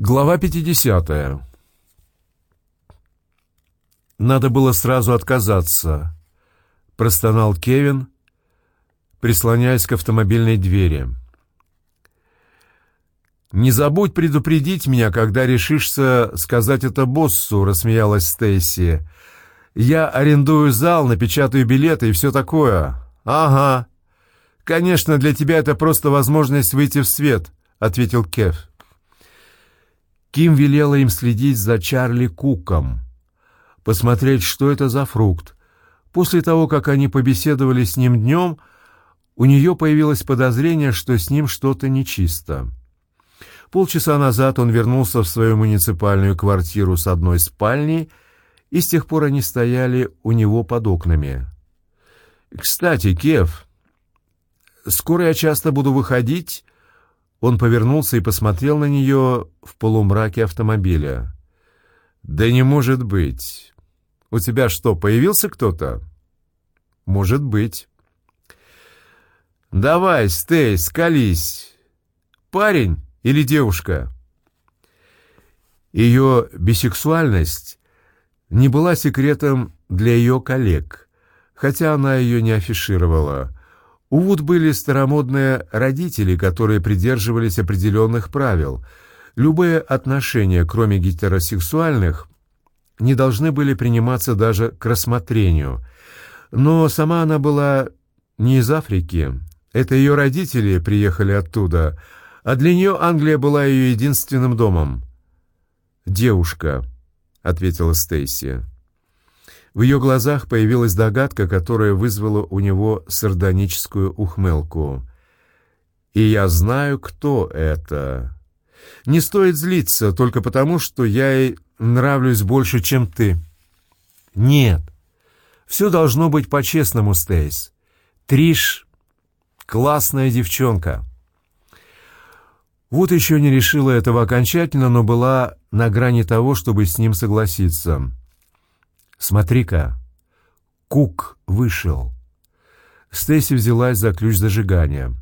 Глава 50. «Надо было сразу отказаться», — простонал Кевин, прислоняясь к автомобильной двери. «Не забудь предупредить меня, когда решишься сказать это боссу», — рассмеялась Стейси. «Я арендую зал, напечатаю билеты и все такое». «Ага. Конечно, для тебя это просто возможность выйти в свет», — ответил Кев. Ким велела им следить за Чарли Куком, посмотреть, что это за фрукт. После того, как они побеседовали с ним днем, у нее появилось подозрение, что с ним что-то нечисто. Полчаса назад он вернулся в свою муниципальную квартиру с одной спальней, и с тех пор они стояли у него под окнами. «Кстати, Кев, скоро я часто буду выходить он повернулся и посмотрел на нее в полумраке автомобиля. «Да не может быть! У тебя что, появился кто-то?» «Может быть». «Давай, Стей, скались! Парень или девушка?» Ее бисексуальность не была секретом для ее коллег, хотя она ее не афишировала. У Вуд были старомодные родители, которые придерживались определенных правил. Любые отношения, кроме гетеросексуальных, не должны были приниматься даже к рассмотрению. Но сама она была не из Африки. Это ее родители приехали оттуда, а для нее Англия была ее единственным домом. «Девушка», — ответила Стейси. В ее глазах появилась догадка, которая вызвала у него сардоническую ухмылку. «И я знаю, кто это. Не стоит злиться только потому, что я ей нравлюсь больше, чем ты». «Нет, все должно быть по-честному, Стейс. Триш — классная девчонка». Вот еще не решила этого окончательно, но была на грани того, чтобы с ним согласиться. «Смотри-ка, Кук вышел». Стейси взялась за ключ зажигания.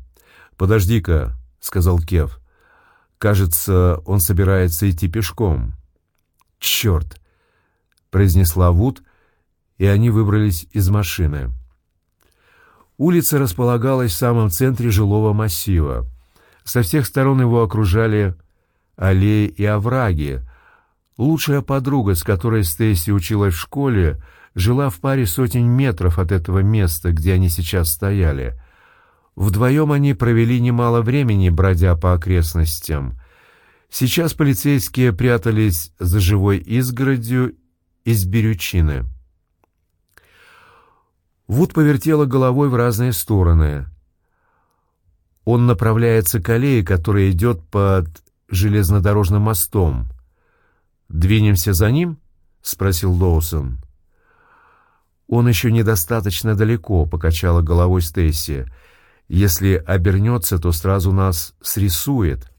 «Подожди-ка», — сказал Кев. «Кажется, он собирается идти пешком». «Черт!» — произнесла Вуд, и они выбрались из машины. Улица располагалась в самом центре жилого массива. Со всех сторон его окружали аллеи и овраги, Лучшая подруга, с которой Стейси училась в школе, жила в паре сотен метров от этого места, где они сейчас стояли. Вдвоем они провели немало времени, бродя по окрестностям. Сейчас полицейские прятались за живой изгородью из берючины. Вуд повертела головой в разные стороны. Он направляется к аллее, которая идет под железнодорожным мостом. «Двинемся за ним?» — спросил Доусон. «Он еще недостаточно далеко», — покачала головой Стейси. «Если обернется, то сразу нас срисует».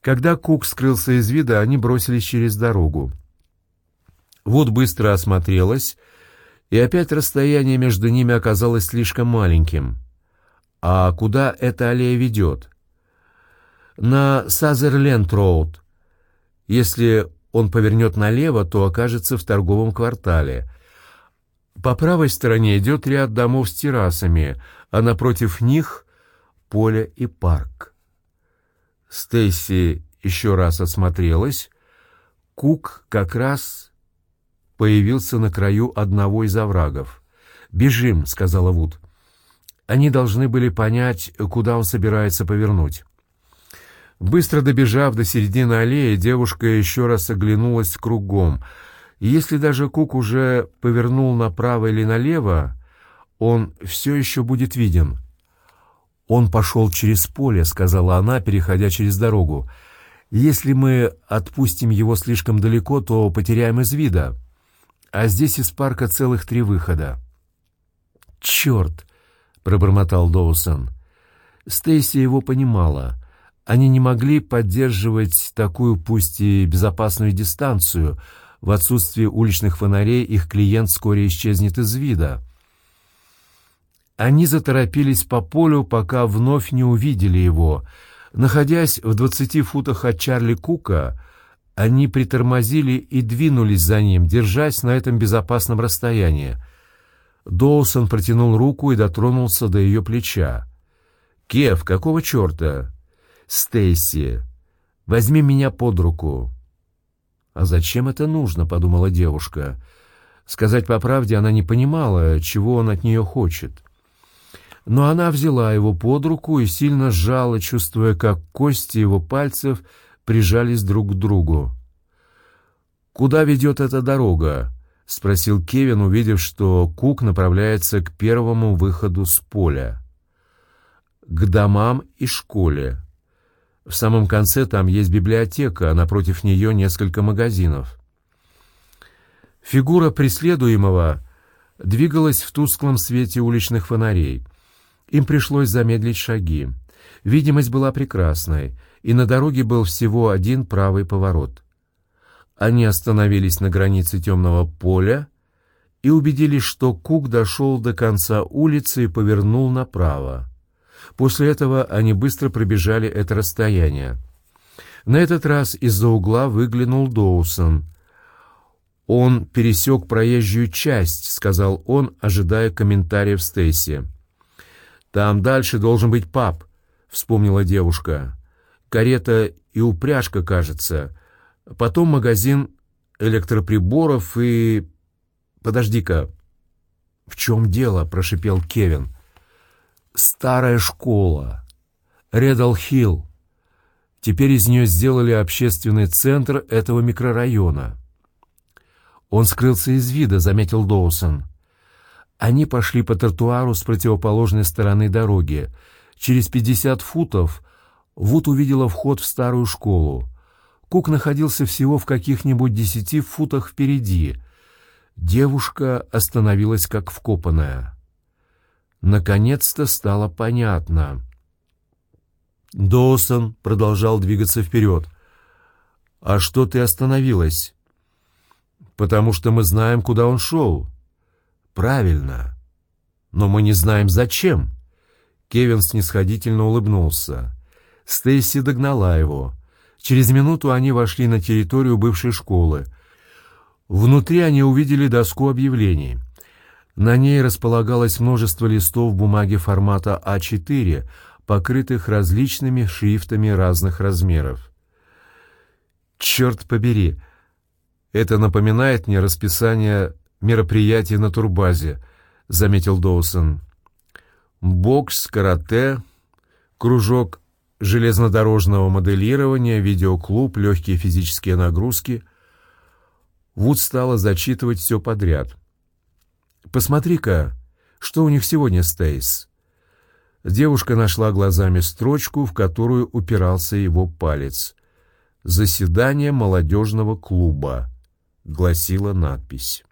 Когда Кук скрылся из вида, они бросились через дорогу. Вот быстро осмотрелась, и опять расстояние между ними оказалось слишком маленьким. «А куда эта аллея ведет?» «На Сазерленд-Роуд», если он повернет налево, то окажется в торговом квартале. По правой стороне идет ряд домов с террасами, а напротив них — поле и парк. Стейси еще раз осмотрелась. Кук как раз появился на краю одного из оврагов. «Бежим», — сказала Вуд. Они должны были понять, куда он собирается повернуть. Быстро добежав до середины аллеи, девушка еще раз оглянулась кругом. Если даже Кук уже повернул направо или налево, он все еще будет виден. «Он пошел через поле», — сказала она, переходя через дорогу. «Если мы отпустим его слишком далеко, то потеряем из вида. А здесь из парка целых три выхода». «Черт!» — пробормотал Доусон. Стейси его понимала — они не могли поддерживать такую, пусть и безопасную дистанцию. В отсутствие уличных фонарей их клиент вскоре исчезнет из вида. Они заторопились по полю, пока вновь не увидели его. Находясь в двадцати футах от Чарли Кука, они притормозили и двинулись за ним, держась на этом безопасном расстоянии. Доусон протянул руку и дотронулся до ее плеча. «Кев, какого черта?» «Стейси, возьми меня под руку». «А зачем это нужно?» — подумала девушка. Сказать по правде, она не понимала, чего он от нее хочет. Но она взяла его под руку и сильно сжала, чувствуя, как кости его пальцев прижались друг к другу. «Куда ведет эта дорога?» — спросил Кевин, увидев, что Кук направляется к первому выходу с поля. «К домам и школе. В самом конце там есть библиотека, а напротив нее несколько магазинов». Фигура преследуемого двигалась в тусклом свете уличных фонарей. Им пришлось замедлить шаги. Видимость была прекрасной, и на дороге был всего один правый поворот. Они остановились на границе темного поля и убедились, что Кук дошел до конца улицы и повернул направо. После этого они быстро пробежали это расстояние. На этот раз из-за угла выглянул Доусон — «Он пересек проезжую часть», — сказал он, ожидая комментариев Стейси. «Там дальше должен быть паб», — вспомнила девушка. «Карета и упряжка, кажется. Потом магазин электроприборов и...» «Подожди-ка». «В чем дело?» — прошипел Кевин. «Старая школа. Редал-Хилл. Теперь из нее сделали общественный центр этого микрорайона». «Он скрылся из вида», — заметил Доусон. Они пошли по тротуару с противоположной стороны дороги. Через пятьдесят футов Вуд увидела вход в старую школу. Кук находился всего в каких-нибудь десяти футах впереди. Девушка остановилась как вкопанная. Наконец-то стало понятно. Доусон продолжал двигаться вперед. «А что ты остановилась?» потому что мы знаем, куда он шел. Правильно. Но мы не знаем, зачем. Кевин снисходительно улыбнулся. Стейси догнала его. Через минуту они вошли на территорию бывшей школы. Внутри они увидели доску объявлений. На ней располагалось множество листов бумаги формата А4, покрытых различными шрифтами разных размеров. «Черт побери!» Это напоминает мне расписание мероприятий на турбазе, заметил Доусон. Бокс, карате, кружок железнодорожного моделирования, видеоклуб, легкие физические нагрузки. Вуд стала зачитывать все подряд. «Посмотри-ка, что у них сегодня, Стейс?» Девушка нашла глазами строчку, в которую упирался его палец. «Заседание молодежного клуба» гласила надпись.